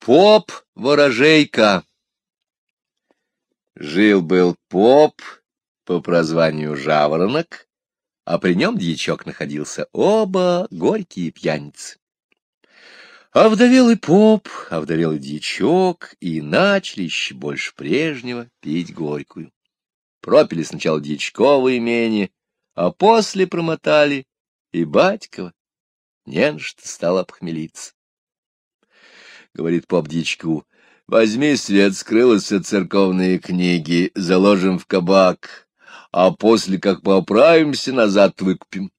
Поп-ворожейка Жил-был поп по прозванию Жаворонок, а при нем дьячок находился оба горькие пьяницы. Овдовел и поп, овдовел и дьячок, и начали еще больше прежнего пить горькую. Пропили сначала дьячковое имение, а после промотали и батькова. Не на что стало обхмелиться. Говорит поп дичку, возьми свет, скрылся церковные книги, заложим в кабак, а после, как поправимся, назад выкупим.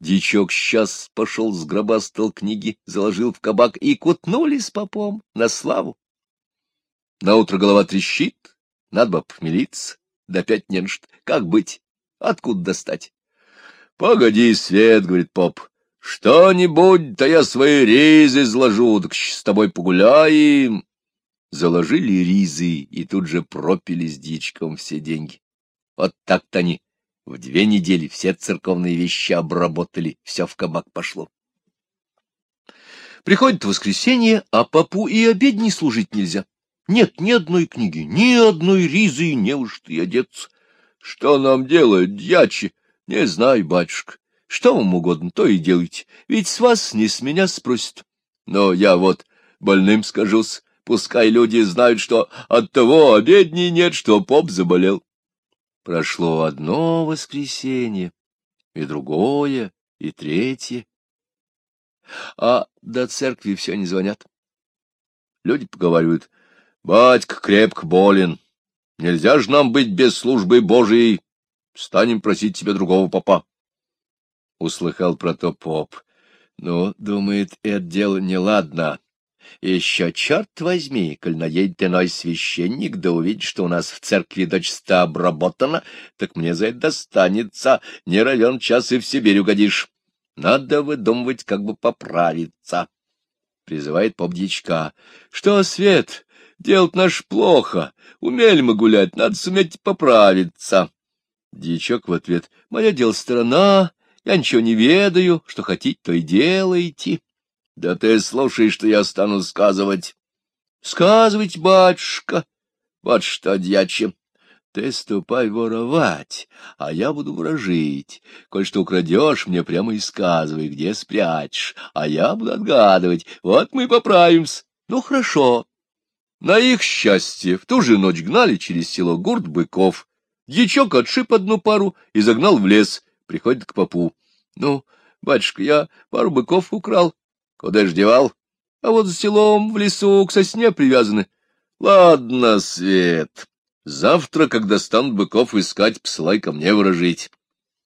Дичок сейчас пошел с гробастал книги, заложил в кабак и кутнули с попом на славу. Наутро голова трещит, надо бы похмелиться, да опять не. Как быть? Откуда достать? — Погоди, Свет, — говорит поп, что-нибудь, да я свои ризы сложу, так с тобой погуляем. Заложили ризы и тут же пропили с дичком все деньги. Вот так-то они в две недели все церковные вещи обработали, все в кабак пошло. Приходит воскресенье, а папу и обедней служить нельзя. Нет ни одной книги, ни одной ризы, не уж ты одеться. Что нам делать, дьячи? Не знаю, батюшка. Что вам угодно, то и делайте, ведь с вас не с меня спросят. Но я вот больным скажусь, пускай люди знают, что от того обедней нет, что поп заболел. Прошло одно воскресенье, и другое, и третье. А до церкви все не звонят. Люди поговаривают, батька крепко болен, нельзя же нам быть без службы Божией, станем просить тебе другого попа услыхал про то поп. Ну, думает, это дело неладно. Еще черт возьми, коль наедет иной священник, да увидит, что у нас в церкви дочисто обработано, так мне за это достанется, не равен час и в Сибирь угодишь. Надо выдумывать, как бы поправиться. Призывает поп дичка. Что, Свет, делать наш плохо, умели мы гулять, надо суметь поправиться. Дичок в ответ. Моя дело сторона, я ничего не ведаю, что хотите, то и делайте. Да ты слушай, что я стану сказывать. Сказывать, батюшка, вот что, дьяче, ты ступай воровать, а я буду ворожить. Коль что украдешь, мне прямо и сказывай, где спрячешь, а я буду отгадывать. Вот мы поправимся. Ну, хорошо. На их счастье в ту же ночь гнали через село гурт быков. Дьячок отшиб одну пару и загнал в лес — приходит к попу. — Ну, батюшка, я пару быков украл. — Куда ж девал? — А вот за селом, в лесу, к сосне привязаны. — Ладно, Свет, завтра, когда станут быков искать, посылай ко мне выражить.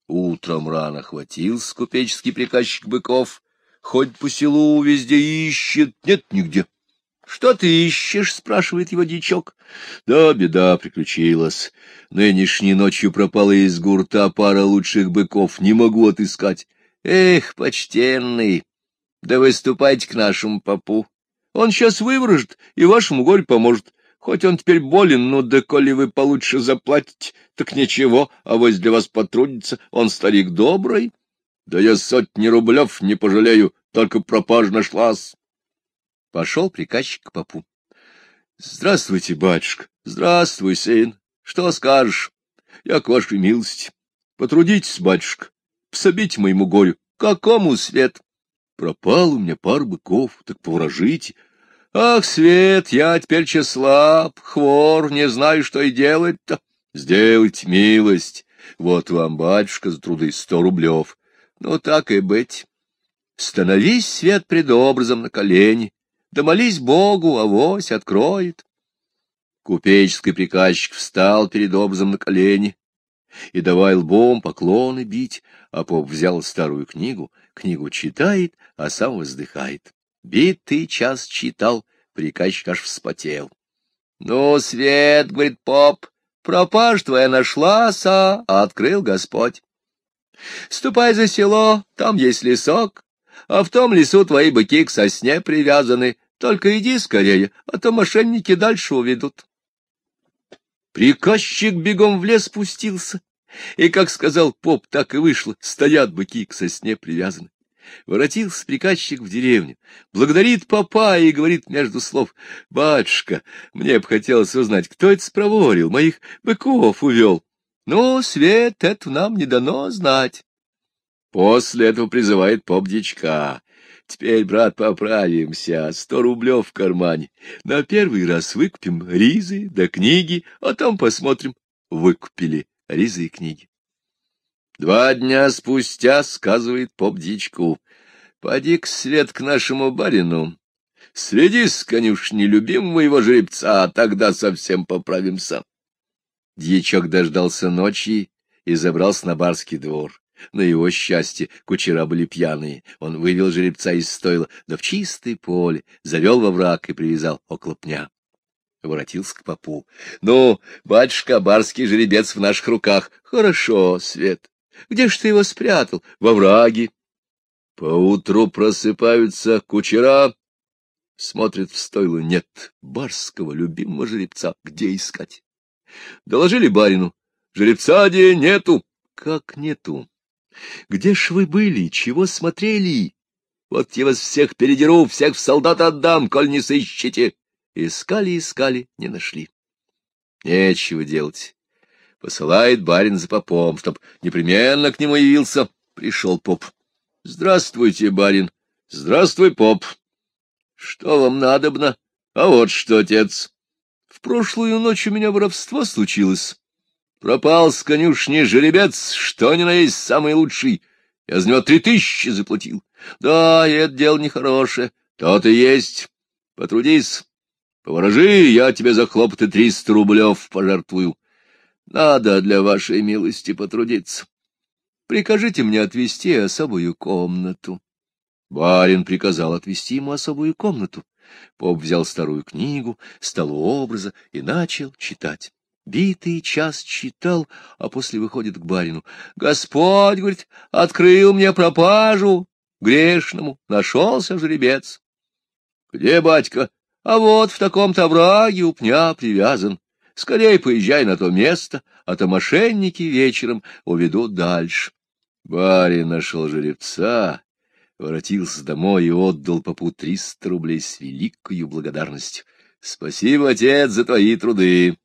Утром рано хватился купеческий приказчик быков. Хоть по селу везде ищет, нет нигде. — что ты ищешь? — спрашивает его дичок. — Да, беда приключилась. Нынешней ночью пропала из гурта пара лучших быков. Не могу отыскать. Эх, почтенный, да выступайте к нашему попу. Он сейчас выворожит и вашему горю поможет. Хоть он теперь болен, но да коли вы получше заплатите, так ничего, а вось для вас потрудится. Он старик добрый. Да я сотни рублев не пожалею, только пропаж нашлась. Пошел приказчик к попу. — Здравствуйте, батюшка. Здравствуй, сын. Что скажешь? Я к вашей милости. Потрудитесь, батюшка. Пособите моему горю. Какому свет? Пропал у меня пар быков, так поворожите. Ах, Свет, я теперь слаб, хвор, не знаю, что и делать-то. Сделайте милость. Вот вам, батюшка, за труды сто рублев. Ну, так и быть. Становись, Свет, пред образом на колени, да молись Богу, авось откроет. Купеческий приказчик встал перед образом на колени и давай лбом поклоны бить, а поп взял старую книгу, книгу читает, а сам воздыхает. Битый час читал, приказчик аж вспотел. — Ну, Свет, — говорит поп, — пропаж твоя нашлась, а открыл Господь. Ступай за село, там есть лесок, а в том лесу твои быки к сосне привязаны. Только иди скорее, а то мошенники дальше уведут. Приказчик бегом в лес спустился, и, как сказал поп, так и вышло, стоят быки к сосне привязаны. Воротился приказчик в деревню, благодарит папа и говорит между слов, «Батюшка, мне бы хотелось узнать, кто это спроворил, моих быков увел. Но, Свет, это нам не дано знать». После этого призывает поп дичка. Теперь, брат, поправимся. Сто рублев в кармане. На первый раз выкупим ризы да книги, а там посмотрим. Выкупили ризы и книги. Два дня спустя сказывает поп дичку. Поди к свет к нашему барину. Следи с конюшни любимого его жеребца, а тогда совсем поправимся. Дьячок дождался ночи и забрался на барский двор. На его счастье кучера были пьяные. Он вывел жеребца из стойла, да в чистое поле, завел во враг и привязал около пня. Воротился к попу. — Ну, батюшка, барский жеребец в наших руках. Хорошо, Свет. Где ж ты его спрятал? Во враге. Поутру просыпаются кучера. Смотрят в стойло. Нет барского любимого жеребца. Где искать? Доложили барину. Жеребца где нету. Как нету? Где ж вы были? Чего смотрели? Вот я вас всех передеру, всех в солдат отдам, коль не сыщете. Искали, искали, не нашли. Нечего делать. Посылает барин за попом, чтоб непременно к нему явился. Пришел поп. Здравствуйте, барин. Здравствуй, поп. Что вам надобно? А вот что, отец. В прошлую ночь у меня воровство случилось. Пропал с конюшни жеребец, что ни на есть самый лучший. Я за него три тысячи заплатил. Да, это дело нехорошее. То и есть. Потрудись. Поворожи, я тебе за хлопоты триста рублев пожертвую. Надо для вашей милости потрудиться. Прикажите мне отвести особую комнату. Барин приказал отвести ему особую комнату. Поп взял старую книгу, стал образа и начал читать. Битый час читал, а после выходит к барину. Господь, говорит, открыл мне пропажу грешному, нашелся жеребец. Где батька? А вот в таком-то овраге у пня привязан. Скорей поезжай на то место, а то мошенники вечером уведут дальше. Барин нашел жеребца, воротился домой и отдал попу триста рублей с великою благодарностью. Спасибо, отец, за твои труды.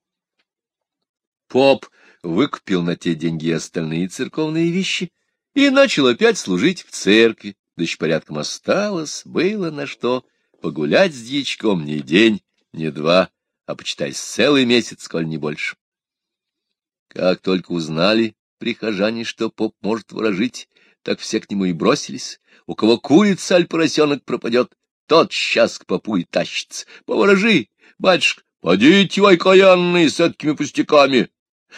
Поп выкупил на те деньги остальные церковные вещи и начал опять служить в церкви, да еще порядком осталось, было на что погулять с дьячком не день, не два, а почитай целый месяц, коль не больше. Как только узнали прихожане, что поп может ворожить, так все к нему и бросились. У кого курица, аль поросенок пропадет, тот сейчас к попу и тащится. Поворожи, батюшка, подите, ой, каянные, с этими пустяками,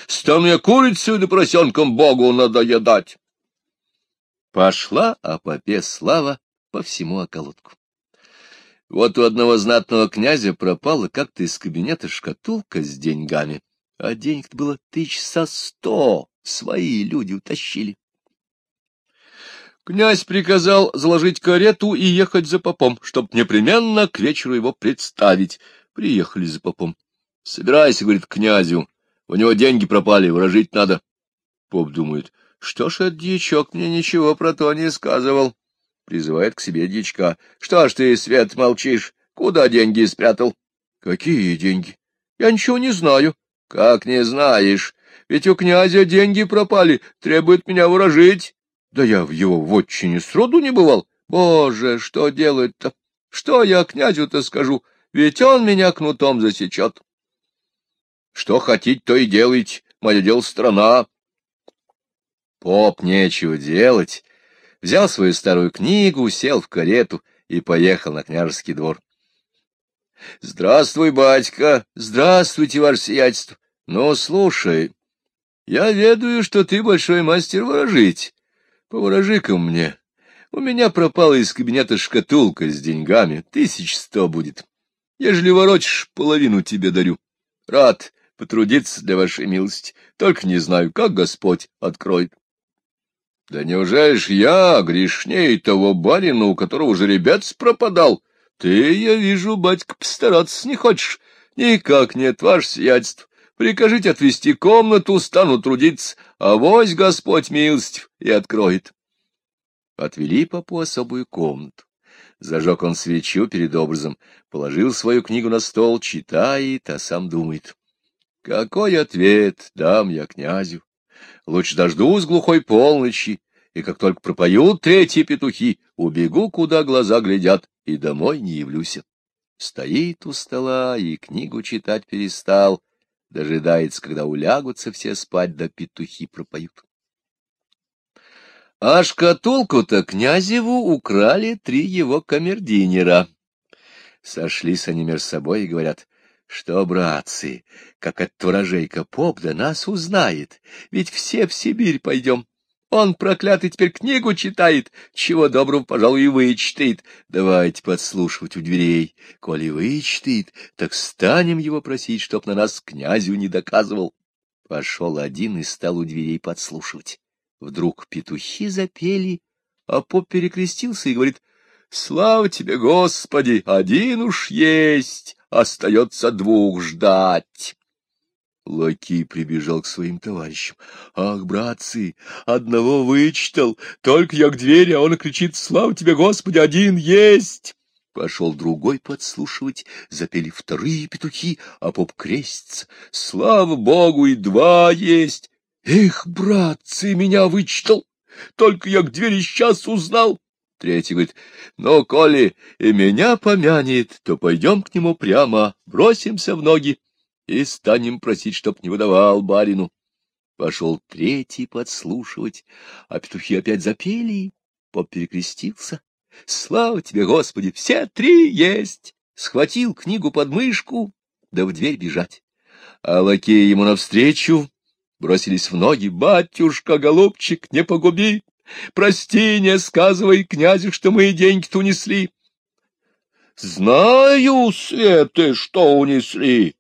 Стану я курицей да поросенком Богу надоедать. Пошла о попе слава по всему околотку. Вот у одного знатного князя пропала как-то из кабинета шкатулка с деньгами, а денег-то было тысяч со сто, свои люди утащили. Князь приказал заложить карету и ехать за попом, чтоб непременно к вечеру его представить. Приехали за попом. — Собирайся, — говорит, — князю. У него деньги пропали, выражить надо. Поп думает, что ж этот дьячок мне ничего про то не сказывал. Призывает к себе дьячка. Что ж ты, Свет, молчишь? Куда деньги спрятал? Какие деньги? Я ничего не знаю. Как не знаешь? Ведь у князя деньги пропали, требует меня выражить. Да я в его вотчине сроду не бывал. Боже, что делать-то? Что я князю-то скажу? Ведь он меня кнутом засечет. Что хотите, то и делайте, мое дело страна. Поп нечего делать. Взял свою старую книгу, сел в карету и поехал на княжеский двор. — Здравствуй, батька! Здравствуйте, ваше сиятельство! Ну, слушай, я ведаю, что ты большой мастер ворожить. Поворожи-ка мне. У меня пропала из кабинета шкатулка с деньгами. Тысяч сто будет. Ежели ворочишь, половину тебе дарю. Рад потрудиться для вашей милости, только не знаю, как Господь откроет. Да неужели ж я грешней того барина, у которого жеребец пропадал? Ты, я вижу, батька, постараться не хочешь. Никак нет, ваше сиятельство. Прикажите отвести комнату, стану трудиться, а вось Господь милостив и откроет. Отвели попу особую комнату. Зажег он свечу перед образом, положил свою книгу на стол, читает, а сам думает. Какой ответ дам я князю? Лучше дождусь глухой полночи, и как только пропоют третьи петухи, убегу, куда глаза глядят, и домой не явлюсь. Стоит у стола и книгу читать перестал, дожидается, когда улягутся все спать, да петухи пропоют. А шкатулку-то князеву украли три его камердинера. Сошлись они между собой и говорят, что, братцы, как от ворожейка поп да нас узнает, ведь все в Сибирь пойдем. Он, проклятый, теперь книгу читает, чего доброго, пожалуй, и вычитает. Давайте подслушивать у дверей. Коли вычитает, так станем его просить, чтоб на нас князю не доказывал. Пошел один и стал у дверей подслушивать. Вдруг петухи запели, а поп перекрестился и говорит, «Слава тебе, Господи, один уж есть, остается двух ждать». Лакей прибежал к своим товарищам. «Ах, братцы, одного вычитал, только я к двери, а он кричит, слава тебе, Господи, один есть!» Пошел другой подслушивать, запели вторые петухи, а поп крестится. «Слава Богу, и два есть!» Эх, братцы, меня вычитал, только я к двери сейчас узнал. Третий говорит, ну, коли и меня помянет, то пойдем к нему прямо, бросимся в ноги и станем просить, чтоб не выдавал барину. Пошел третий подслушивать, а петухи опять запели, поп перекрестился. Слава тебе, Господи, все три есть! Схватил книгу под мышку, да в дверь бежать. А лакей ему навстречу бросились в ноги. «Батюшка, голубчик, не погуби! Прости, не сказывай князю, что мы деньги-то унесли!» «Знаю, Светы, что унесли!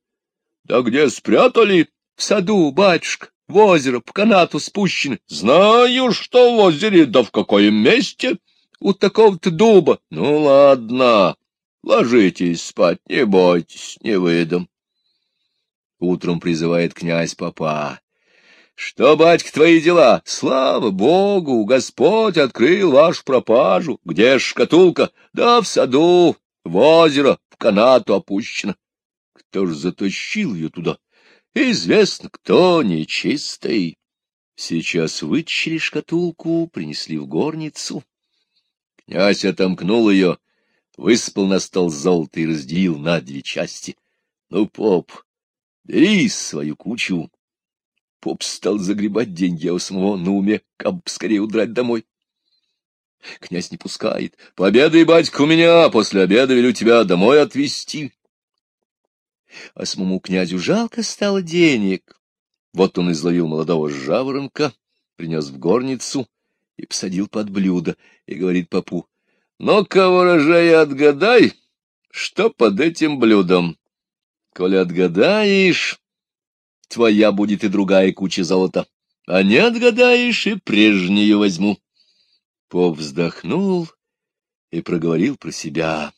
Да где спрятали? В саду, батюшка, в озеро, по канату спущены. Знаю, что в озере, да в каком месте? У такого-то дуба. Ну, ладно, ложитесь спать, не бойтесь, не выдам». Утром призывает князь папа. Что, батька, твои дела? Слава Богу, Господь открыл вашу пропажу. Где ж шкатулка? Да в саду, в озеро, в канату опущена. Кто ж затащил ее туда? Известно, кто нечистый. Сейчас вытащили шкатулку, принесли в горницу. Князь отомкнул ее, выспал на стол золото и разделил на две части. Ну, поп, бери свою кучу, Поп стал загребать деньги, а у самого на уме, как скорее удрать домой. Князь не пускает. Пообедай, батька, у меня, после обеда велю тебя домой отвезти. А самому князю жалко стало денег. Вот он изловил молодого жаворонка, принес в горницу и посадил под блюдо, и говорит попу, «Ну-ка, ворожай, отгадай, что под этим блюдом? Коли отгадаешь, твоя будет и другая куча золота. А не отгадаешь, и прежнюю возьму. Поп вздохнул и проговорил про себя.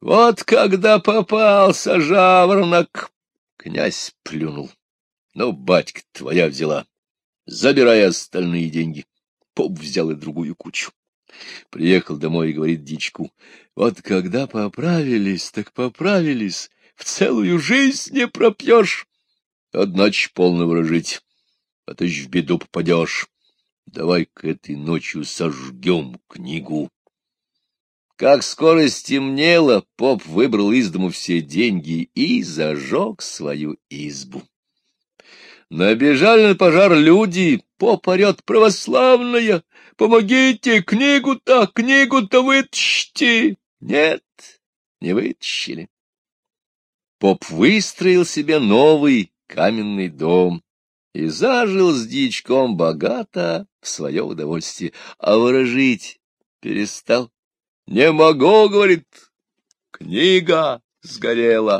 Вот когда попался жаворонок, князь плюнул. Ну, батька твоя взяла. Забирай остальные деньги. Поп взял и другую кучу. Приехал домой и говорит дичку. Вот когда поправились, так поправились. В целую жизнь не пропьешь. Одначе полно выражить, а ты ж в беду попадешь. Давай-ка этой ночью сожгем книгу. Как скоро стемнело, поп выбрал из дому все деньги и зажег свою избу. Набежали на пожар люди, поп орет православная, помогите, книгу-то, книгу-то вытащите. Нет, не вытащили. Поп выстроил себе новый каменный дом и зажил с дичком богато в свое удовольствие, а выражить перестал. — Не могу, — говорит, — книга сгорела.